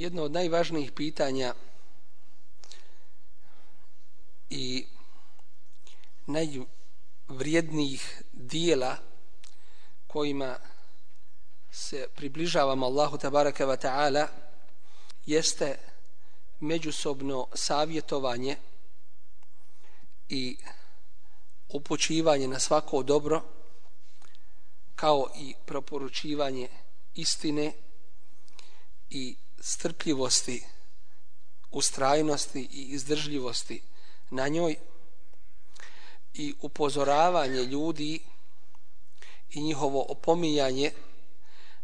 jedno od najvažnijih pitanja i najvrijednijih dijela kojima se približavamo Allahu tabaraka wa ta'ala jeste međusobno savjetovanje i upućivanje na svako dobro kao i proporučivanje istine i strpljivosti, ustrajnosti i izdržljivosti na njoj i upozoravanje ljudi i njihovo opominjanje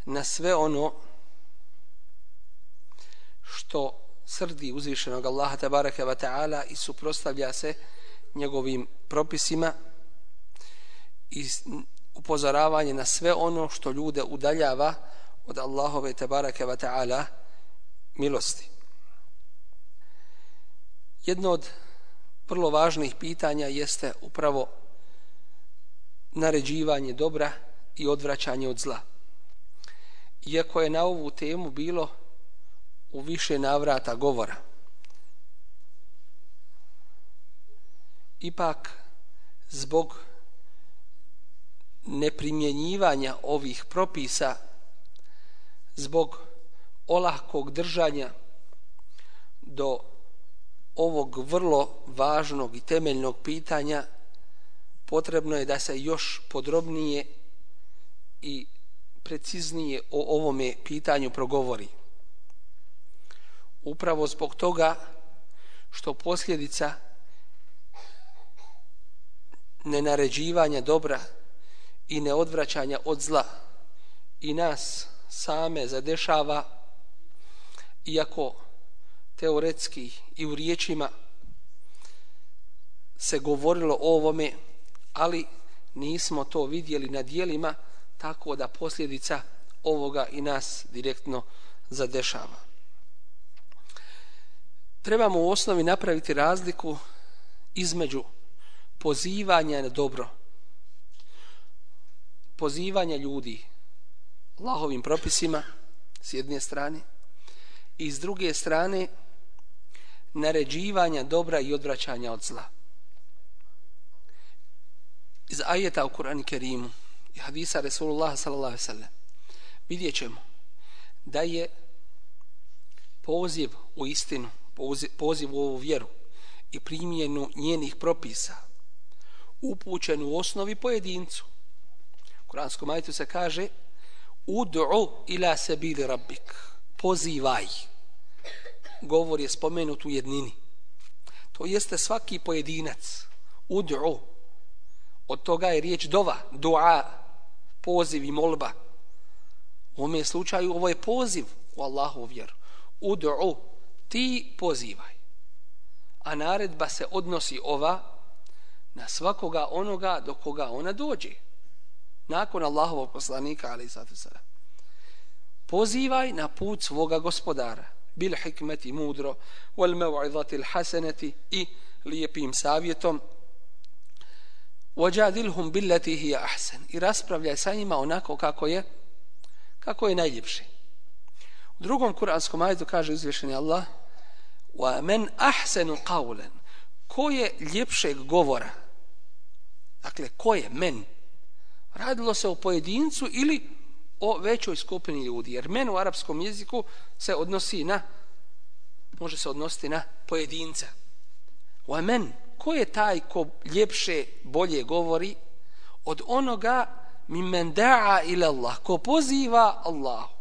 na sve ono što srdi uzvišenog Allaha tabaraka wa ta'ala i suprostavlja se njegovim propisima i upozoravanje na sve ono što ljude udaljava od Allahove tabaraka wa ta'ala milosti. Jedno od vrlo važnih pitanja jeste upravo naređivanje dobra i odvraćanje od zla. Iako je na ovu temu bilo u više navrata govora, ipak zbog neprimjenjivanja ovih propisa, zbog olahkog držanja do ovog vrlo važnog i temeljnog pitanja potrebno je da se još podrobnije i preciznije o ovome pitanju progovori. Upravo zbog toga što posljedica nenaređivanja dobra i neodvraćanja od zla i nas same zadešava iako teoretski i u riječima se govorilo o ovome, ali nismo to vidjeli na dijelima, tako da posljedica ovoga i nas direktno zadešava. Trebamo u osnovi napraviti razliku između pozivanja na dobro, pozivanja ljudi Allahovim propisima s jedne strane, i s druge strane naređivanja dobra i odvraćanja od zla. Iz ajeta u Kur'an Kerimu i hadisa Resulullah sallallahu sallam vidjet ćemo da je poziv u istinu, poziv u ovu vjeru i primjenu njenih propisa upućen u osnovi pojedincu. U Kur'anskom ajetu se kaže Ud'u ila sabili rabbik pozivaj. Govor je spomenut u jednini. To jeste svaki pojedinac. Ud'u. Od toga je riječ dova, dua, poziv i molba. U ovom slučaju ovo je poziv u Allahu vjeru. Ud'u. Ti pozivaj. A naredba se odnosi ova na svakoga onoga do koga ona dođe. Nakon Allahovog poslanika, ali i sada pozivaj na put svoga gospodara. Bil hikmeti mudro wal mev'idati hasanati i lijepim savjetom. Wajadilhum billati hiya ahsan i raspravljaj sa njima onako kako je kako je najljepše u drugom kuranskom ajetu kaže uzvišeni Allah wa man ahsanu qawlan. Ko je ljepšeg govora? Dakle ko je men? Radilo se o pojedincu ili o većoj skupini ljudi. Jer men u arapskom jeziku se odnosi na može se odnositi na pojedinca. Wa men ko je taj ko ljepše bolje govori od onoga mi men da'a ila Allah ko poziva Allahu.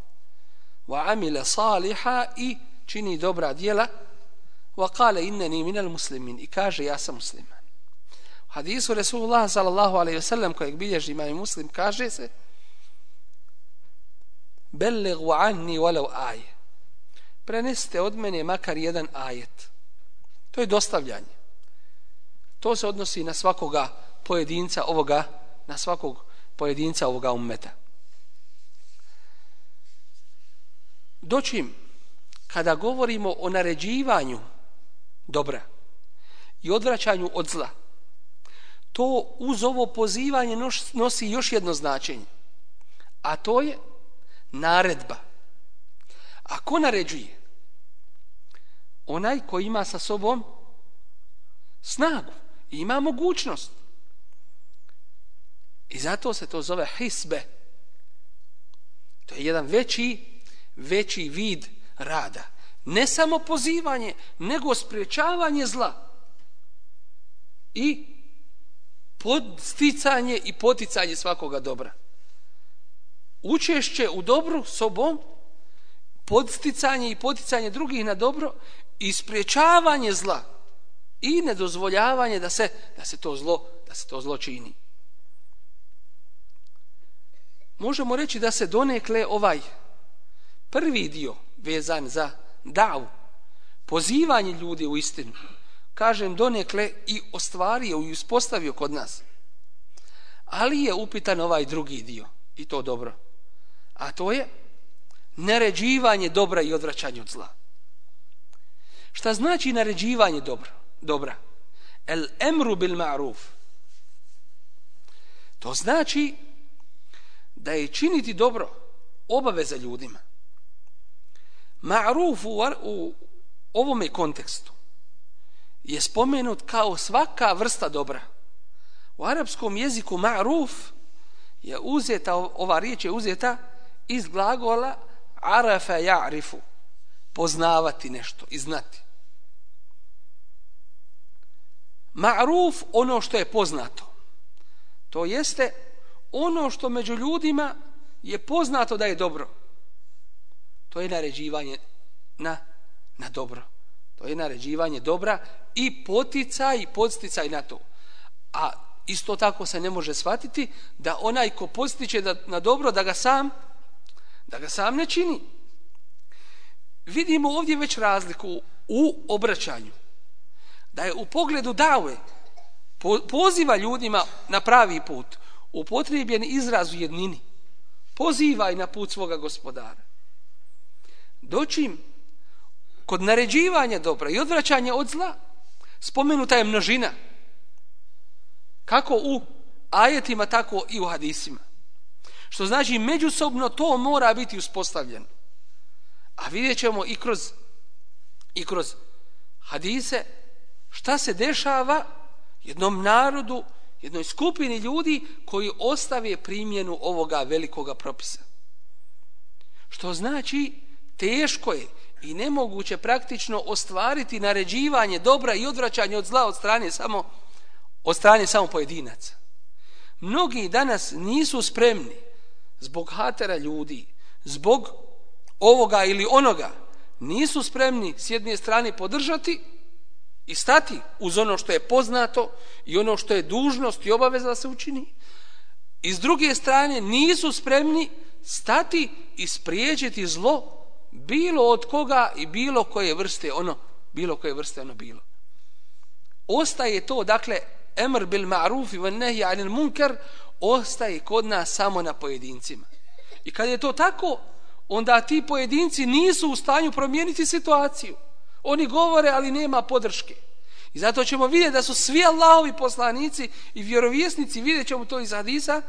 wa amila saliha i čini dobra djela. Wa kale inneni minal muslimin i kaže ja sam musliman. U hadisu Resulullah sallallahu alaihi wasallam kojeg bilježi imam muslim kaže se belligu anni walau aje Prenesite od mene makar jedan ajet. To je dostavljanje. To se odnosi na svakoga pojedinca ovoga na svakog pojedinca ovoga ummeta. Dočim, kada govorimo o naređivanju dobra i odvraćanju od zla to uz ovo pozivanje nosi još jedno značenje a to je naredba. A ko naređuje? Onaj ko ima sa sobom snagu i ima mogućnost. I zato se to zove hisbe. To je jedan veći veći vid rada. Ne samo pozivanje nego spriječavanje zla. I podsticanje i poticanje svakoga dobra učešće u dobru sobom podsticanje i poticanje drugih na dobro i spriječavanje zla i nedozvoljavanje da se da se to zlo da se to zlo čini. Možemo reći da se donekle ovaj prvi dio vezan za davu pozivanje ljudi u istinu kažem donekle i ostvario i uspostavio kod nas. Ali je upitan ovaj drugi dio i to dobro a to je naređivanje dobra i odvraćanje od zla. Šta znači naređivanje dobra? dobra? El emru bil ma'ruf. To znači da je činiti dobro obaveza ljudima. Ma'ruf u, u ovome kontekstu je spomenut kao svaka vrsta dobra. U arapskom jeziku ma'ruf je uzeta, ova riječ je uzeta iz glagola arafa ja'rifu poznavati nešto i znati. Ma'ruf ono što je poznato. To jeste ono što među ljudima je poznato da je dobro. To je naređivanje na, na dobro. To je naređivanje dobra i poticaj i podsticaj na to. A isto tako se ne može shvatiti da onaj ko postiče da, na dobro da ga sam da ga sam ne čini. Vidimo ovdje već razliku u obraćanju. Da je u pogledu dave poziva ljudima na pravi put upotrebljen izraz u jednini. Pozivaj na put svoga gospodara. Doćim kod naređivanja dobra i odvraćanja od zla spomenuta je množina. Kako u ajetima, tako i u hadisima. Što znači međusobno to mora biti uspostavljeno. A vidjet ćemo i kroz, i kroz hadise šta se dešava jednom narodu, jednoj skupini ljudi koji ostave primjenu ovoga velikoga propisa. Što znači teško je i nemoguće praktično ostvariti naređivanje dobra i odvraćanje od zla od strane samo od strane samo pojedinaca. Mnogi danas nisu spremni zbog hatera ljudi, zbog ovoga ili onoga, nisu spremni s jedne strane podržati i stati uz ono što je poznato i ono što je dužnost i obaveza da se učini. I s druge strane nisu spremni stati i spriječiti zlo bilo od koga i bilo koje vrste ono bilo koje vrste ono bilo. Ostaje to, dakle, emr bil ma'ruf i van nehi anil munkar, ostaje kod nas samo na pojedincima. I kad je to tako, onda ti pojedinci nisu u stanju promijeniti situaciju. Oni govore, ali nema podrške. I zato ćemo vidjeti da su svi Allahovi poslanici i vjerovjesnici, vidjet ćemo to iz Hadisa,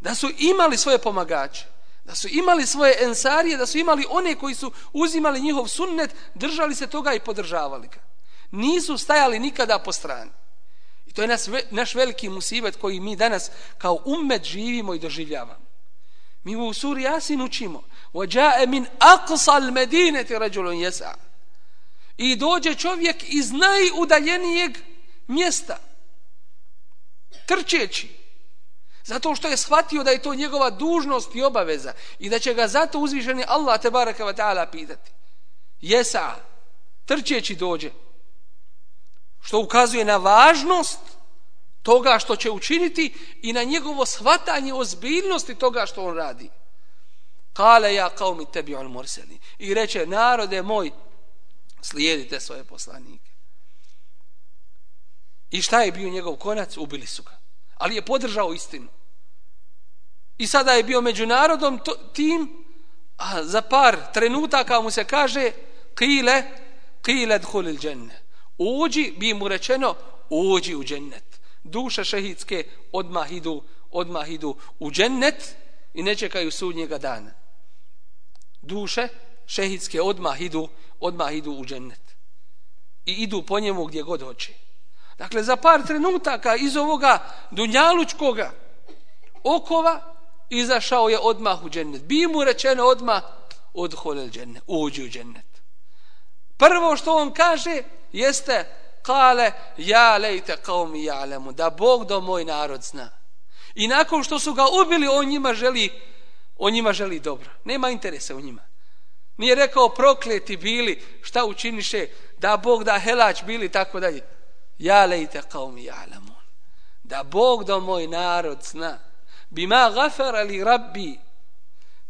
da su imali svoje pomagače, da su imali svoje ensarije, da su imali one koji su uzimali njihov sunnet, držali se toga i podržavali ga. Nisu stajali nikada po strani I to je naš, naš veliki musibet koji mi danas kao ummet živimo i doživljavamo. Mi u suri Jasin učimo وَجَاءَ مِنْ أَقْصَ الْمَدِينَةِ رَجُلٌ يَسَعَ I dođe čovjek iz najudaljenijeg mjesta trčeći zato što je shvatio da je to njegova dužnost i obaveza i da će ga zato uzvišeni Allah te baraka wa ta'ala pitati jesa trčeći dođe što ukazuje na važnost toga što će učiniti i na njegovo shvatanje ozbiljnosti toga što on radi. Kale ja kao mi tebi on morseli. I reče, narode moj, slijedite svoje poslanike. I šta je bio njegov konac? Ubili su ga. Ali je podržao istinu. I sada je bio među narodom to, tim, a za par trenutaka mu se kaže, kile, kile dhulil dženne. Uđi, bi mu rečeno, uđi u džennet duše šehidske odmah idu, odmah idu u džennet i ne čekaju sudnjega dana. Duše šehidske odmah idu, odmah idu u džennet. I idu po njemu gdje god hoće. Dakle, za par trenutaka iz ovoga dunjalučkoga okova izašao je odmah u džennet. Bi mu rečeno odmah od holel džennet, uđi u džennet. Prvo što on kaže jeste kale ja lejte kao mi jalemu da Bog do moj narod zna. I nakon što su ga ubili on njima želi on njima želi dobro. Nema interesa u njima. Nije rekao prokleti bili šta učiniše da Bog da helać bili tako dalje. Ja lejte kao mi jalemu da Bog do moj narod zna. Bima gafara li rabbi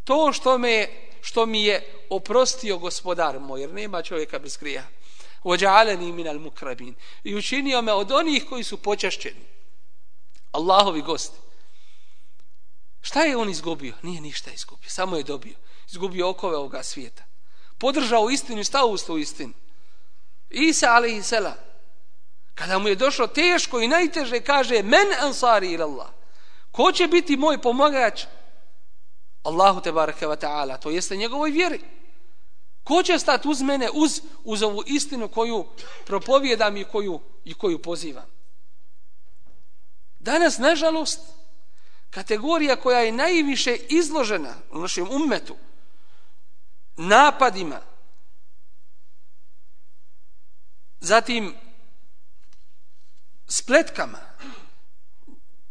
to što me što mi je oprostio gospodar moj, jer nema čovjeka bez grija. Ođa'aleni min al mukrabin. I učinio me od onih koji su počašćeni. Allahovi gosti. Šta je on izgubio? Nije ništa izgubio, samo je dobio. Izgubio okove ovoga svijeta. Podržao istinu i stao usta u istinu. Isa ali i sela. Kada mu je došlo teško i najteže, kaže men ansari ilallah. Ko će biti moj pomagač? Allahu te baraka wa ta'ala. To jeste njegovoj vjeri. Ko će stati uz mene, uz, uz ovu istinu koju propovijedam i koju, i koju pozivam? Danas, nažalost, kategorija koja je najviše izložena u našem ummetu, napadima, zatim spletkama,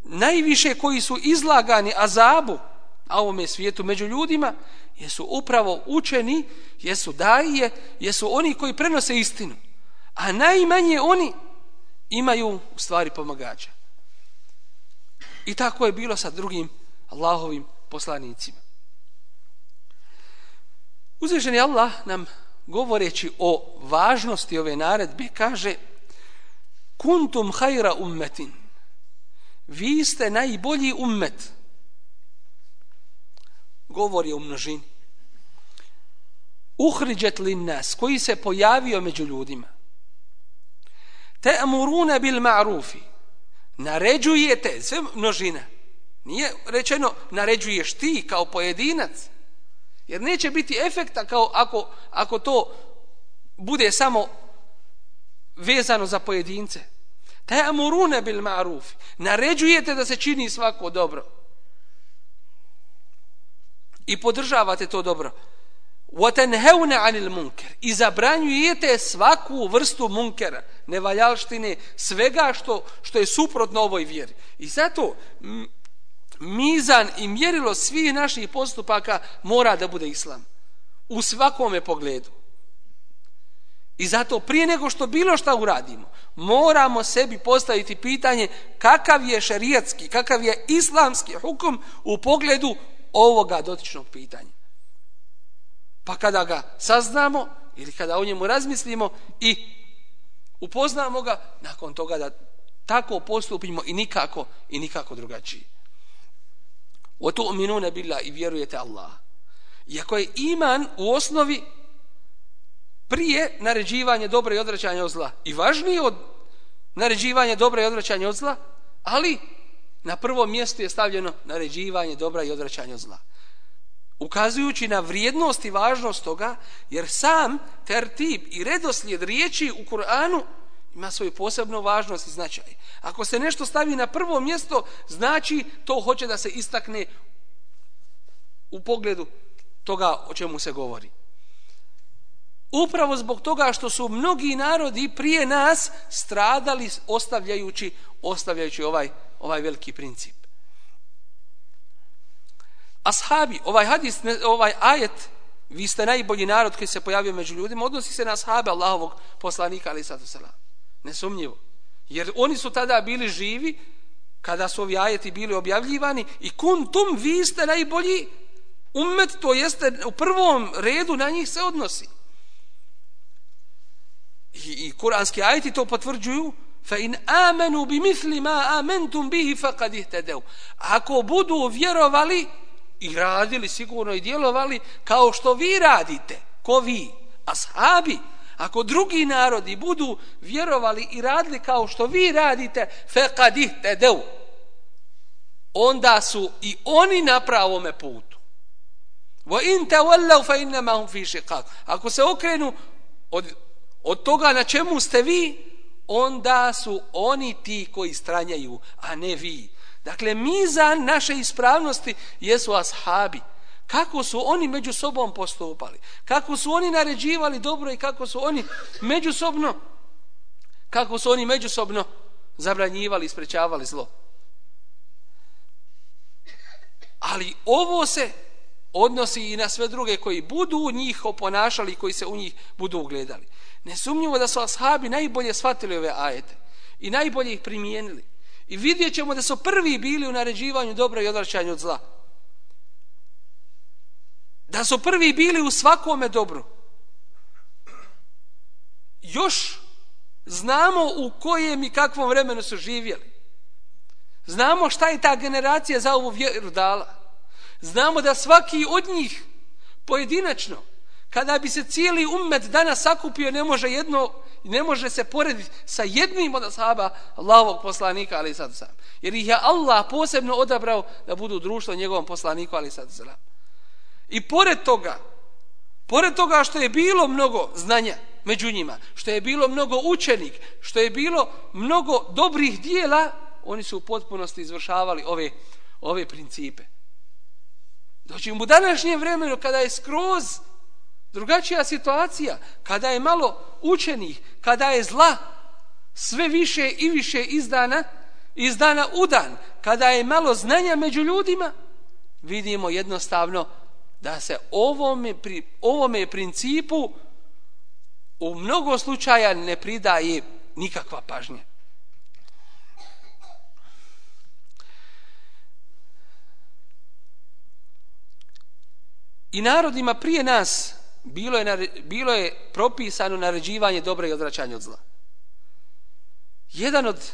najviše koji su izlagani azabu, a ovome svijetu među ljudima, jesu upravo učeni, jesu daje, jesu oni koji prenose istinu. A najmanje oni imaju u stvari pomagača. I tako je bilo sa drugim Allahovim poslanicima. Uzvišeni Allah nam govoreći o važnosti ove naredbe kaže kuntum hajra ummetin vi ste najbolji ummet govori o množini. Uhriđet li nas, koji se pojavio među ljudima. Te amurune bil ma'rufi. Naređujete, sve množina. Nije rečeno naređuješ ti kao pojedinac. Jer neće biti efekta kao ako, ako to bude samo vezano za pojedince. Te amurune bil ma'rufi. Naređujete da se čini svako dobro i podržavate to dobro. وَتَنْهَوْنَ عَنِ الْمُنْكَرِ I zabranjujete svaku vrstu munkera, nevaljalštine, svega što, što je suprotno ovoj vjeri. I zato mizan i mjerilo svih naših postupaka mora da bude islam. U svakome pogledu. I zato prije nego što bilo šta uradimo, moramo sebi postaviti pitanje kakav je šerijatski, kakav je islamski hukum u pogledu ovoga dotičnog pitanja. Pa kada ga saznamo ili kada o njemu razmislimo i upoznamo ga, nakon toga da tako postupimo i nikako i nikako drugačije. O to minune bila i vjerujete Allah. Iako je iman u osnovi prije naređivanje dobra i odvraćanja od zla. I važnije od naređivanja dobra i odvraćanja od zla, ali na prvom mjestu je stavljeno naređivanje dobra i odvraćanje od zla. Ukazujući na vrijednost i važnost toga, jer sam tertib i redoslijed riječi u Kur'anu ima svoju posebnu važnost i značaj. Ako se nešto stavi na prvo mjesto, znači to hoće da se istakne u pogledu toga o čemu se govori. Upravo zbog toga što su mnogi narodi prije nas stradali ostavljajući, ostavljajući ovaj, ovaj veliki princip. Ashabi, ovaj hadis, ovaj ajet, vi ste najbolji narod koji se pojavio među ljudima, odnosi se na ashabe Allahovog poslanika, ali sada se Nesumnjivo. Jer oni su tada bili živi, kada su ovi ajeti bili objavljivani, i kuntum, vi ste najbolji umet, to jeste u prvom redu na njih se odnosi. I, i kuranski ajeti to potvrđuju, fa in amanu bi misli ma amantum bihi faqad ihtadaw. Ako budu vjerovali i radili sigurno i djelovali kao što vi radite ko vi ashabi ako drugi narodi budu vjerovali i radili kao što vi radite faqad ihtadaw onda su i oni na pravome putu. Wa in tawallaw fa innamahum fi shiqaq. Ako se okrenu od od toga na čemu ste vi onda su oni ti koji stranjaju, a ne vi. Dakle, mizan naše ispravnosti jesu ashabi. Kako su oni među sobom postupali? Kako su oni naređivali dobro i kako su oni međusobno kako su oni međusobno zabranjivali i sprečavali zlo? Ali ovo se odnosi i na sve druge koji budu u njih oponašali i koji se u njih budu ugledali. Nesumnjivo da su ashabi najbolje shvatili ove ajete i najbolje ih primijenili. I vidjet ćemo da su prvi bili u naređivanju dobra i odvraćanju od zla. Da su prvi bili u svakome dobru. Još znamo u kojem i kakvom vremenu su živjeli. Znamo šta je ta generacija za ovu vjeru dala. Znamo da svaki od njih pojedinačno kada bi se cijeli ummet danas sakupio, ne može jedno, ne može se porediti sa jednim od ashaba Allahovog poslanika, ali sad sam. Jer ih je Allah posebno odabrao da budu društvo njegovom poslaniku, ali sad sam. I pored toga, pored toga što je bilo mnogo znanja među njima, što je bilo mnogo učenik, što je bilo mnogo dobrih dijela, oni su u potpunosti izvršavali ove, ove principe. Doći u današnje vremenu, kada je skroz drugačija situacija, kada je malo učenih, kada je zla sve više i više izdana, izdana u dan, kada je malo znanja među ljudima, vidimo jednostavno da se ovome, pri, ovome principu u mnogo slučaja ne pridaje nikakva pažnja. I narodima prije nas bilo je, bilo je propisano naređivanje dobra i odvraćanje od zla. Jedan od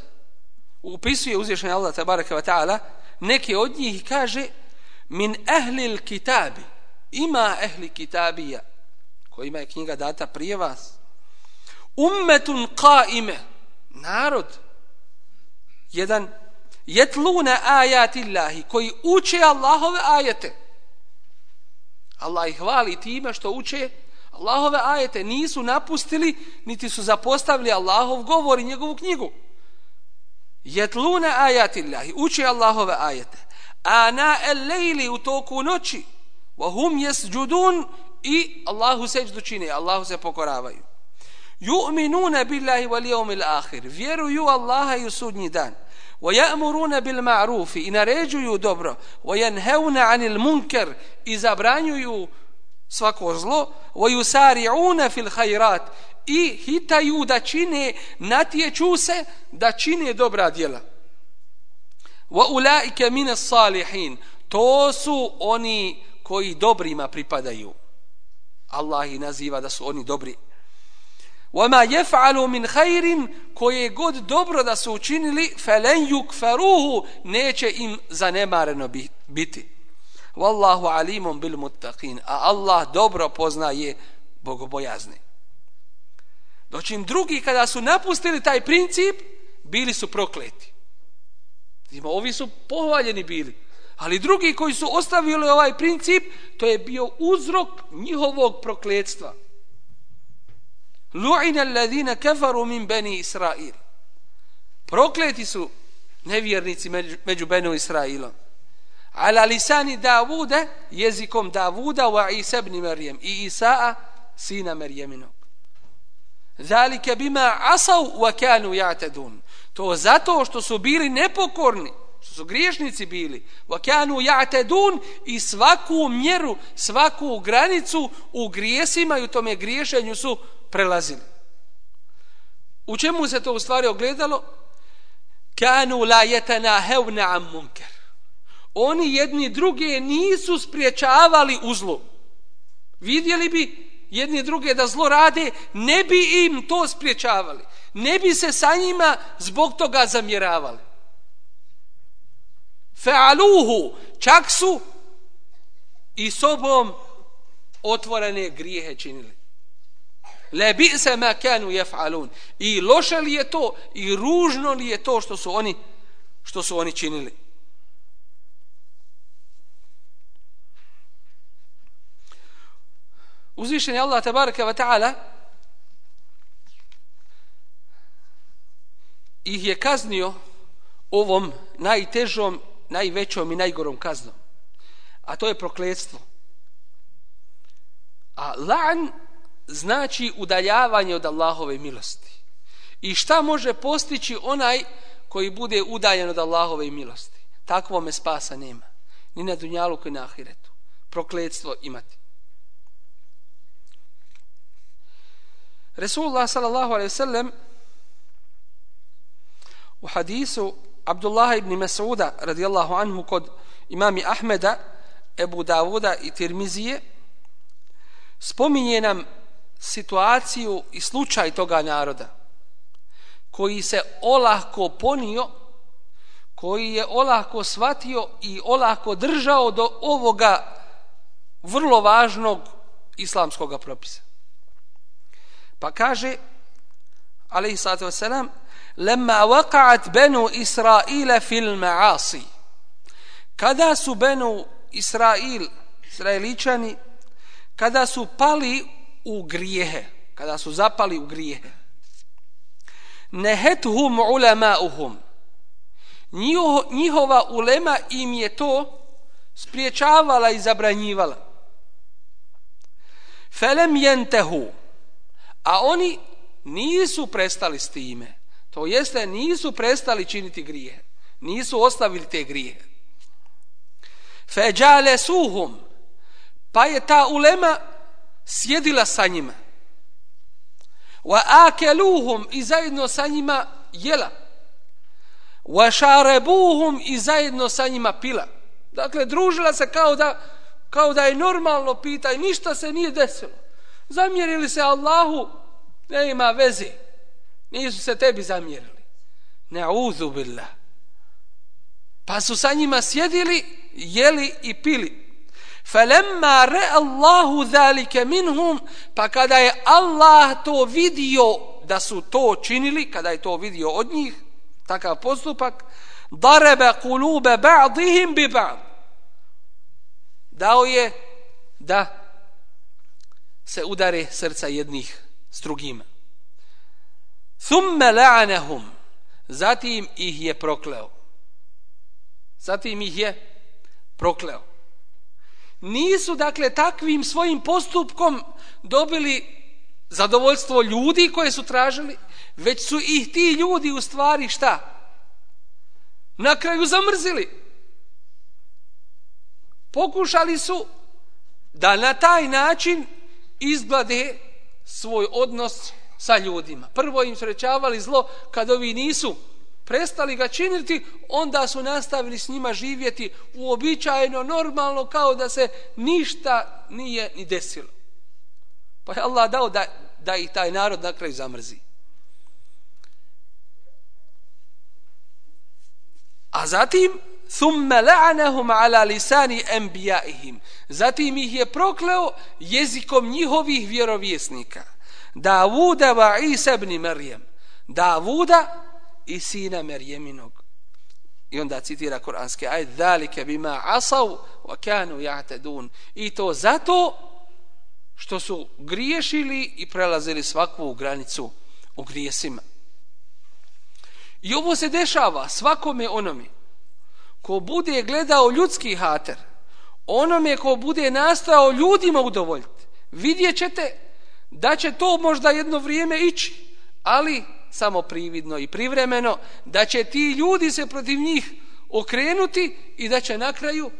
upisuje uzvišenje Allah tabaraka wa ta'ala neke od njih kaže min ehli kitabi. Ima ehli kitabija kojima je knjiga data prije vas. Ummetun qaime. Narod. Jedan jetluna ajati Allahi koji uče Allahove ajete. Allah ih hvali time što uče Allahove ajete nisu napustili niti su zapostavili Allahov govor i njegovu knjigu. Jetlune ajatillahi, uče Allahove ajete. Ana el lejli u toku noći, wa hum jesđudun i Allahu seđdu čine, Allahu se pokoravaju. Ju'minuna billahi wal yawmil ahir, vjeruju Allaha i u sudnji dan. ويأمرون بالمعروف إن رجوا dobro وينهون عن المنكر إذا برانيوا svako zlo ويسارعون في الخيرات i hitaju da čine natječu se da čine dobra djela wa ulaika min as-salihin to su oni koji dobrima pripadaju Allah ih naziva da su oni dobri وما يفعل من خير koje god dobro da su učinili felen yukfaruhu neće im zanemareno biti Wallahu alimum bil muttaqin. A Allah dobro poznaje bogobojazne. Doćim drugi kada su napustili taj princip, bili su prokleti. Zima, ovi su pohvaljeni bili. Ali drugi koji su ostavili ovaj princip, to je bio uzrok njihovog prokletstva. Lu'ina alladhina kafaru min bani Israil. Prokleti su nevjernici među, među Benu Israilom. Ala lisani Davuda, jezikom Davuda, wa Isa ibn Marijem i Isaa, sina Marijeminog. Zalike bima asav wa kanu ja'tadun. To zato što su bili nepokorni, što su griješnici bili, wa kanu ja'tadun i svaku mjeru, svaku granicu u grijesima i u tome griješenju su prelazili. U čemu se to u stvari ogledalo? Kanu la yatanahawna an munkar. Oni jedni druge nisu spriječavali u zlu. Vidjeli bi jedni druge da zlo rade, ne bi im to spriječavali. Ne bi se sa njima zbog toga zamjeravali. Fa'aluhu, čak su i sobom otvorene grijehe činili. Le bi se ma kanu yef'alun I loše li je to i ružno li je to što su oni što su oni činili. Uzvišen je Allah tabaraka wa ta'ala ih je kaznio ovom najtežom, najvećom i najgorom kaznom. A to je prokletstvo. A lan znači udaljavanje od Allahove milosti. I šta može postići onaj koji bude udaljen od Allahove milosti? Takvo me spasa nema. Ni na dunjalu koji na ahiretu. Prokletstvo imati. Resulullah sallallahu alaihi sallam u hadisu Abdullah ibn Mas'uda radijallahu anhu kod imami Ahmeda, Ebu Davuda i Tirmizije spominje nam situaciju i slučaj toga naroda koji se olahko ponio koji je olahko shvatio i olahko držao do ovoga vrlo važnog islamskog propisa. Pa kaže, alaihi sallatu wasalam, lemma waqa'at benu Israila fil ma'asi. Kada su benu Israil, Israeličani, kada su pali u grijehe, kada su zapali u grijehe, nehethum ulema'uhum, njihova ulema im je to spriječavala i zabranjivala. Felem jentehu, A oni nisu prestali s time. To jeste, nisu prestali činiti grije. Nisu ostavili te grije. Feđale suhum. Pa je ta ulema sjedila sa njima. Wa akeluhum i zajedno sa njima jela. Wa šarebuhum i zajedno sa njima pila. Dakle, družila se kao da, kao da je normalno pita i ništa se nije desilo zamjerili se Allahu, ne ima veze. Nisu se tebi zamjerili. Ne billah. Pa su sa njima sjedili, jeli i pili. Falemma re Allahu zalike minhum, pa kada je Allah to vidio da su to činili, kada je to vidio od njih, takav postupak, darebe kulube ba'dihim bi ba'd. Dao je da se udare srca jednih s drugima. Thumme la'anahum. Zatim ih je prokleo. Zatim ih je prokleo. Nisu, dakle, takvim svojim postupkom dobili zadovoljstvo ljudi koje su tražili, već su ih ti ljudi u stvari šta? Na kraju zamrzili. Pokušali su da na taj način izglade svoj odnos sa ljudima. Prvo im srećavali zlo kad ovi nisu prestali ga činiti, onda su nastavili s njima živjeti uobičajeno, normalno, kao da se ništa nije ni desilo. Pa je Allah dao da, da ih taj narod na kraju zamrzi. A zatim, thumma la'anahum ala lisani anbiya'ihim zatim ih je prokleo jezikom njihovih vjerovjesnika Davuda va Isa ibn Marijem. Davuda i sina Marijeminog. i onda citira kuranski ajet zalike bima asav wa kanu ya'tadun i to zato što su griješili i prelazili svaku granicu u grijesima i ovo se dešava svakome onome ko bude gledao ljudski hater onome ko bude nastao ljudima udovoljiti vidjet ćete da će to možda jedno vrijeme ići ali samo prividno i privremeno, da će ti ljudi se protiv njih okrenuti i da će na kraju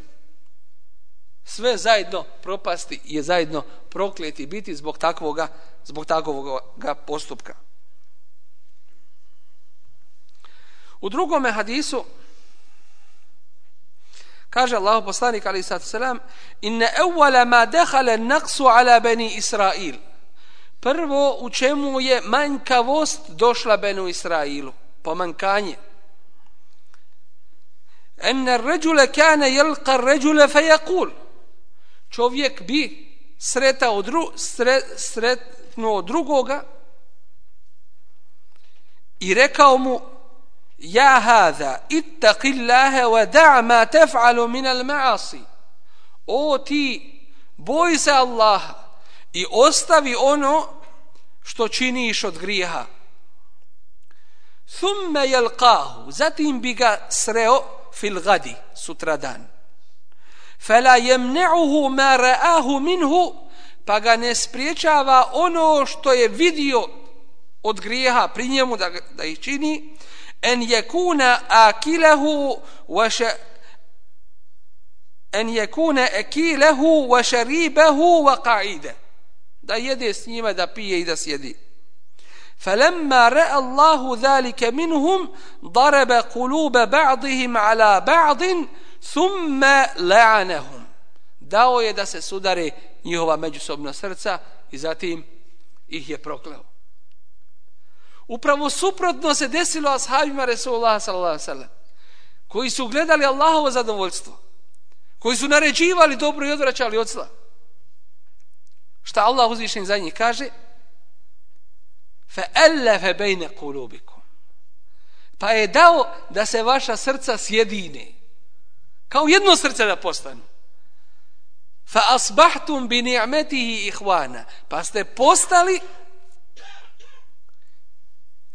sve zajedno propasti i zajedno prokleti biti zbog takvoga, zbog takvoga postupka. U drugome hadisu kaže Allah poslanik ali sad selam inna awwala ma dakhala an-naqsu ala bani Israil Prvo u čemu je manjkavost došla Benu Israilu, pomankanje. Enne ređule kane jelka ređule fejakul. Čovjek bi sretao dru, sre, sretnuo drugoga i rekao mu Ja hada, ittaqi Allahe wa da' ma tef'alu min al ma'asi. O ti, boj se Allaha i ostavi ono što činiš od grijeha. Thumme jelqahu, zatim bi ga sreo fil gadi, sutradan. Fela jemne'uhu ma ra'ahu minhu, pa ga ne spriječava ono što je vidio od grijeha pri njemu da, da ih čini, en jekuna akilehu vaše en jekune ekilehu wa šaribehu wa qaide da jede s njima, da pije i da sjedi. فلما راى الله ذلك منهم ضرب قلوب بعضهم على بعض ثم لعنهم dao je da se sudare njihova međusobna srca i zatim ih je prokleo. Upravo suprotno se desilo ashabima Resulullah sallallahu alaihi sallam koji su gledali Allahovo zadovoljstvo koji su naređivali dobro i odvraćali od zla. Šta Allah uzvišen za njih kaže? Fa بَيْنَ قُلُوبِكُمْ qulubikum. Pa je dao da se vaša srca sjedine. Kao jedno srce da postanu. Fa asbahtum bi ni'matihi ikhwana. Pa ste postali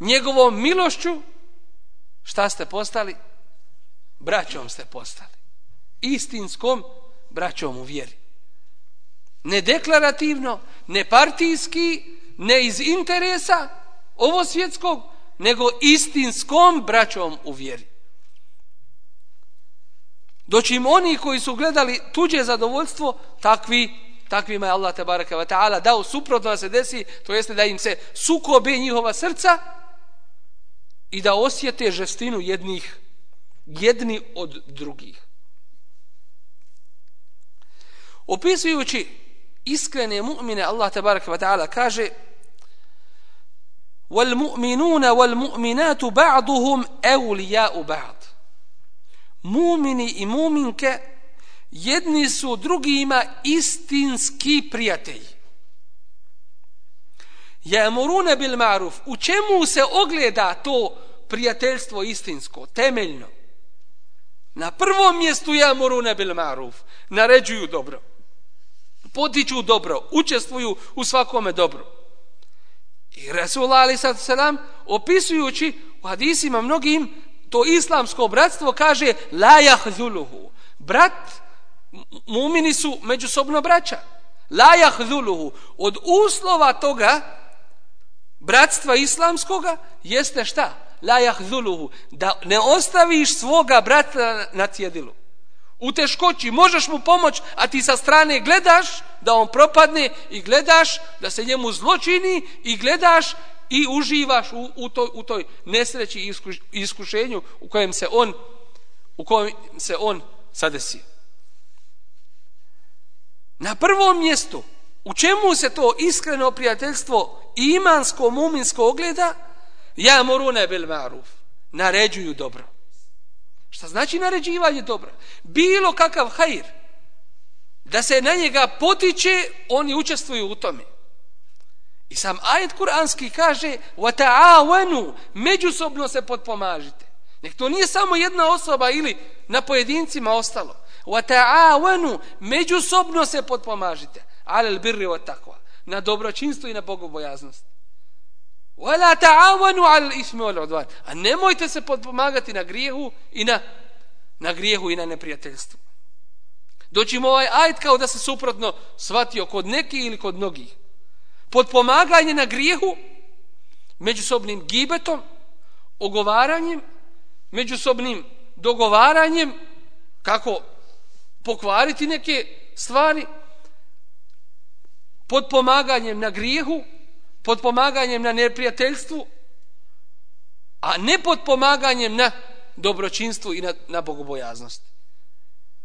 njegovom milošću šta ste postali? Braćom ste postali. Istinskom braćom u vjeri ne deklarativno, ne partijski, ne iz interesa ovo svjetskog, nego istinskom braćom u vjeri. Doći im oni koji su gledali tuđe zadovoljstvo, takvi, takvima je Allah tabaraka wa ta'ala dao suprotno da se desi, to jeste da im se sukobe njihova srca i da osjete žestinu jednih, jedni od drugih. Opisujući iskrene mu'mine Allah tabaraka wa ta'ala kaže wal mu'minuna wal mu'minatu ba'duhum awliya'u ba'd. Mu'mini i mu'minke jedni su drugima istinski prijatelji. Jamuruna bil ma'ruf. U čemu se ogleda to prijateljstvo istinsko temeljno? Na prvom mjestu jamuruna bil ma'ruf. Naređuju dobro potiču dobro, učestvuju u svakome dobro. I Resul ali sad selam opisujući u hadisima mnogim to islamsko bratstvo kaže la yahzuluhu. Brat mumini su međusobno braća. La yahzuluhu. Od uslova toga bratstva islamskoga jeste šta? La yahzuluhu. Da ne ostaviš svoga brata na cjedilu u teškoći, možeš mu pomoć, a ti sa strane gledaš da on propadne i gledaš da se njemu zločini i gledaš i uživaš u, u, toj, u toj nesreći i iskušenju u kojem se on u kojem se on sadesi. Na prvom mjestu, u čemu se to iskreno prijateljstvo imansko, muminsko ogleda, ja moru ne bil maruf, naređuju dobro. Šta znači naređivanje dobra? Bilo kakav hajr, da se na njega potiče, oni učestvuju u tome. I sam ajet kuranski kaže وَتَعَوَنُوا Međusobno se potpomažite. Nek to nije samo jedna osoba ili na pojedincima ostalo. وَتَعَوَنُوا Međusobno se potpomažite. عَلَى الْبِرِّ وَتَقْوَ Na dobročinstvo i na bogobojaznost. Wala ta'awanu تَعَوَنُوا عَلَى الْإِسْمِ وَالْعُدْوَانِ A nemojte se podpomagati na grijehu i na, na grijehu i na neprijateljstvu. Doći mu ovaj ajd kao da se suprotno shvatio kod neki ili kod mnogih. Podpomaganje na grijehu međusobnim gibetom, ogovaranjem, međusobnim dogovaranjem kako pokvariti neke stvari, podpomaganjem na grijehu, podpomaganjem na neprijateljstvu, a ne podpomaganjem na dobročinstvu i na, na bogobojaznost.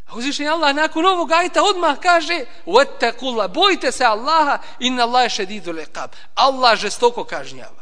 A uzvišen Allah nakon ovog ajta odmah kaže وَتَّقُلَّ Bojte se Allaha inna Allah šedidu liqab. Allah žestoko kažnjava.